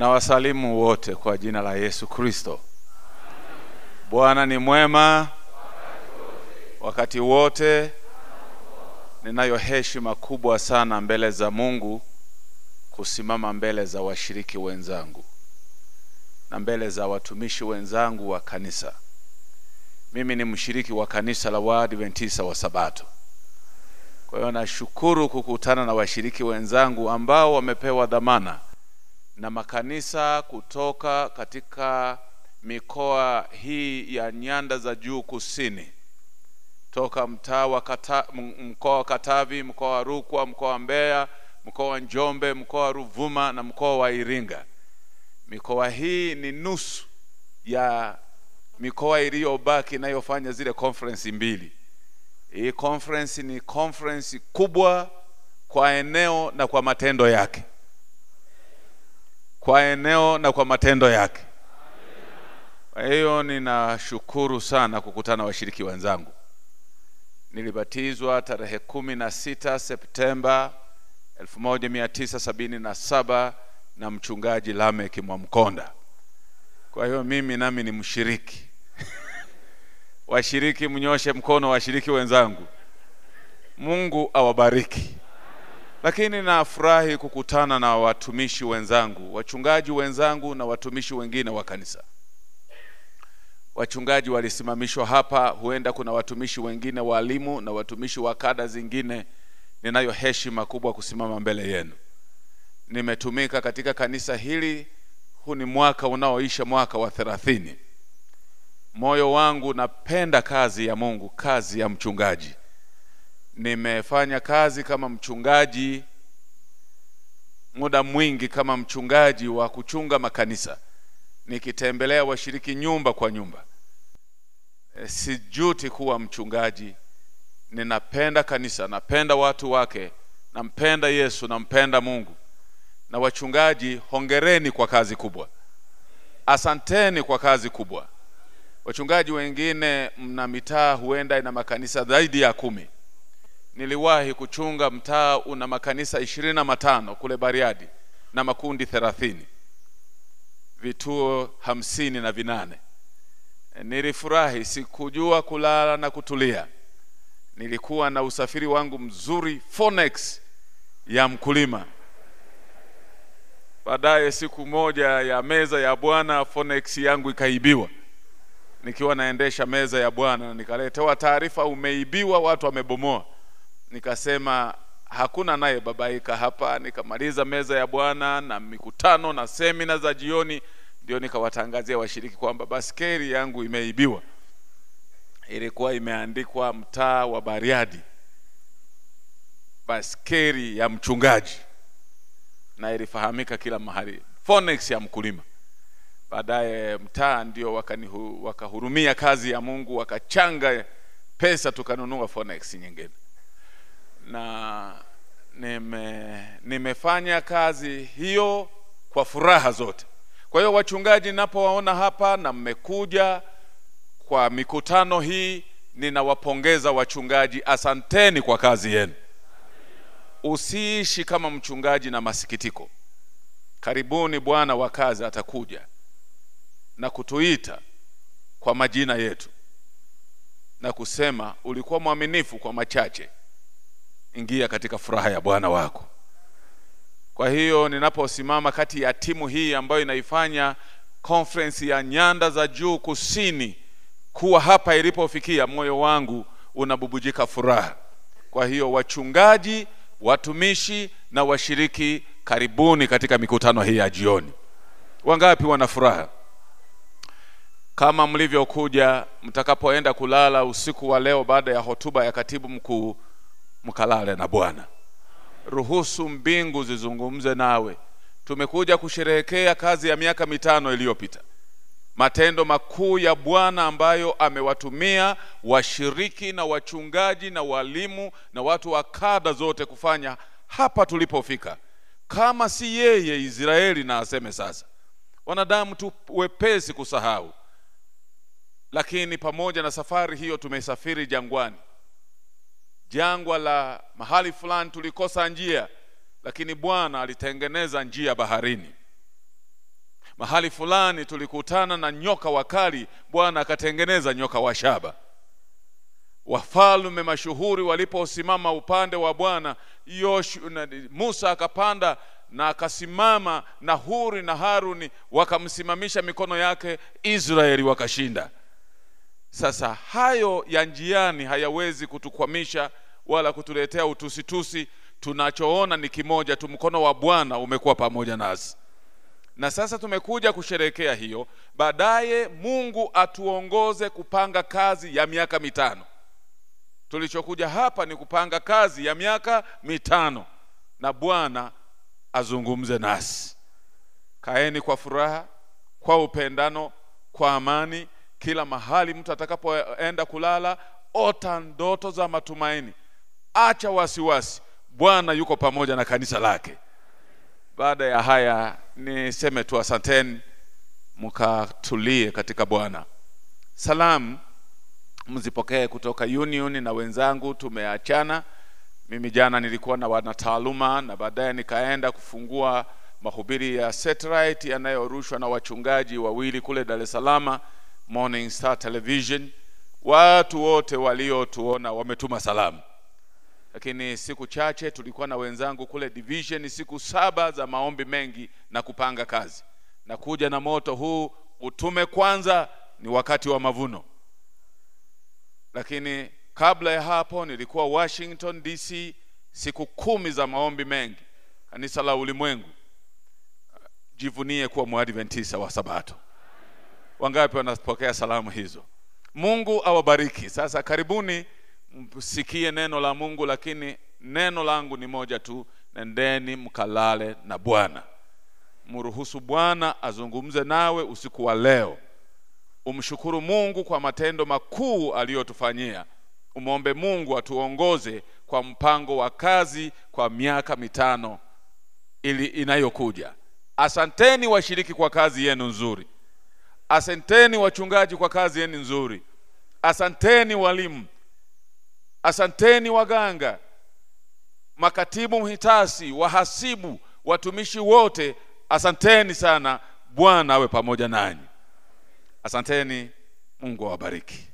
na wasalimu wote kwa jina la Yesu Kristo. Bwana ni mwema wakati wote. Ninayo heshima kubwa sana mbele za Mungu kusimama mbele za washiriki wenzangu na mbele za watumishi wenzangu wa kanisa. Mimi ni mshiriki wa kanisa la Waadventista wa Sabato. Kwa hiyo nashukuru kukutana na washiriki wenzangu ambao wamepewa dhamana na makanisa kutoka katika mikoa hii ya nyanda za juu kusini, toka mtaa wa Kata, mkoa wa Katavi, mkoa wa Rukwa, mkoa wa Mbeya, mkoa wa Njombe, mkoa wa Ruvuma na mkoa wa Iringa. Mikoa hii ni nusu ya mikoa iliyobaki inayofanya zile conference mbili. Hii conference ni conference kubwa kwa eneo na kwa matendo yake, kwa eneo na kwa matendo yake. Kwa hiyo ninashukuru sana kukutana washiriki wenzangu. Nilibatizwa tarehe kumi na sita Septemba 1977 na mchungaji Lamek Mwamkonda. Kwa hiyo mimi nami ni mshiriki washiriki, mnyoshe mkono washiriki wenzangu. Mungu awabariki. Lakini nafurahi kukutana na watumishi wenzangu, wachungaji wenzangu na watumishi wengine wa kanisa. Wachungaji walisimamishwa hapa, huenda kuna watumishi wengine, walimu na watumishi wa kada zingine. Ninayo heshima kubwa kusimama mbele yenu. Nimetumika katika kanisa hili, huu ni mwaka unaoisha mwaka wa thelathini. Moyo wangu napenda kazi ya Mungu, kazi ya mchungaji. Nimefanya kazi kama mchungaji muda mwingi, kama mchungaji wa kuchunga makanisa, nikitembelea washiriki nyumba kwa nyumba. E, sijuti kuwa mchungaji. Ninapenda kanisa, napenda watu wake, nampenda Yesu, nampenda Mungu. Na wachungaji, hongereni kwa kazi kubwa, asanteni kwa kazi kubwa. Wachungaji wengine mna mitaa huenda ina makanisa zaidi ya kumi. Niliwahi kuchunga mtaa una makanisa ishirini na matano kule Bariadi na makundi thelathini, vituo hamsini na vinane. Nilifurahi, sikujua kulala na kutulia. Nilikuwa na usafiri wangu mzuri Phoenix ya mkulima. Baadaye siku moja ya meza ya Bwana Phoenix yangu ikaibiwa nikiwa naendesha meza ya Bwana, nikaletewa taarifa umeibiwa, watu wamebomoa. Nikasema hakuna naye babaika hapa. Nikamaliza meza ya Bwana na mikutano na semina za jioni, ndio nikawatangazia washiriki kwamba baskeli yangu imeibiwa. Ilikuwa imeandikwa mtaa wa Bariadi, baskeli ya mchungaji, na ilifahamika kila mahali, Phoenix ya mkulima. Baadaye mtaa ndio wakahurumia kazi ya Mungu, wakachanga pesa tukanunua Phoenix nyingine, na nime, nimefanya kazi hiyo kwa furaha zote. Kwa hiyo wachungaji, ninapowaona hapa na mmekuja kwa mikutano hii, ninawapongeza wachungaji, asanteni kwa kazi yenu. Usiishi kama mchungaji na masikitiko. Karibuni Bwana wa kazi atakuja na kutuita kwa majina yetu na kusema ulikuwa mwaminifu kwa machache, ingia katika furaha ya Bwana wako. Kwa hiyo ninaposimama kati ya timu hii ambayo inaifanya conference ya nyanda za juu kusini kuwa hapa ilipofikia, moyo wangu unabubujika furaha. Kwa hiyo wachungaji, watumishi na washiriki, karibuni katika mikutano hii ya jioni. Wangapi wana furaha? Kama mlivyokuja, mtakapoenda kulala usiku wa leo, baada ya hotuba ya katibu mkuu, mkalale na Bwana. Ruhusu mbingu zizungumze nawe. Tumekuja kusherehekea kazi ya miaka mitano iliyopita, matendo makuu ya Bwana ambayo amewatumia washiriki na wachungaji na walimu na watu wa kada zote kufanya hapa tulipofika. Kama si yeye, Israeli na aseme sasa. Wanadamu tu wepesi kusahau lakini pamoja na safari hiyo tumesafiri jangwani, jangwa la mahali fulani tulikosa njia, lakini Bwana alitengeneza njia baharini. mahali fulani tulikutana na nyoka wakali, Bwana akatengeneza nyoka wa shaba. Wafalme mashuhuri waliposimama upande wa Bwana, Musa akapanda na akasimama na Huri na Haruni wakamsimamisha mikono yake, Israeli wakashinda. Sasa hayo ya njiani hayawezi kutukwamisha wala kutuletea utusitusi. Tunachoona ni kimoja tu, mkono wa Bwana umekuwa pamoja nasi, na sasa tumekuja kusherekea hiyo. Baadaye Mungu atuongoze kupanga kazi ya miaka mitano. Tulichokuja hapa ni kupanga kazi ya miaka mitano, na Bwana azungumze nasi. Kaeni kwa furaha, kwa upendano, kwa amani. Kila mahali mtu atakapoenda kulala, ota ndoto za matumaini, acha wasiwasi. Bwana yuko pamoja na kanisa lake. Baada ya haya, niseme tu asanteni, mkatulie katika Bwana. Salamu mzipokee kutoka Union na wenzangu, tumeachana. Mimi jana nilikuwa na wanataaluma na baadaye nikaenda kufungua mahubiri ya satellite yanayorushwa na wachungaji wawili kule Dar es Salaam, Morning Star Television. Watu wote waliotuona wametuma salamu, lakini siku chache tulikuwa na wenzangu kule division, siku saba za maombi mengi na kupanga kazi na kuja na moto huu. Utume kwanza ni wakati wa mavuno, lakini kabla ya hapo nilikuwa Washington DC, siku kumi za maombi mengi, kanisa la ulimwengu. Jivunie kuwa mwadventisa wa Sabato. Wangapi wanapokea salamu hizo? Mungu awabariki. Sasa karibuni msikie neno la Mungu, lakini neno langu ni moja tu, nendeni mkalale na Bwana. Mruhusu Bwana azungumze nawe usiku wa leo. Umshukuru Mungu kwa matendo makuu aliyotufanyia. Umwombe Mungu atuongoze kwa mpango wa kazi kwa miaka mitano ili inayokuja. Asanteni washiriki kwa kazi yenu nzuri. Asanteni wachungaji kwa kazi yenu nzuri. Asanteni walimu. Asanteni waganga, makatibu mhitasi, wahasibu, watumishi wote, asanteni sana. Bwana awe pamoja nanyi. Asanteni. Mungu awabariki.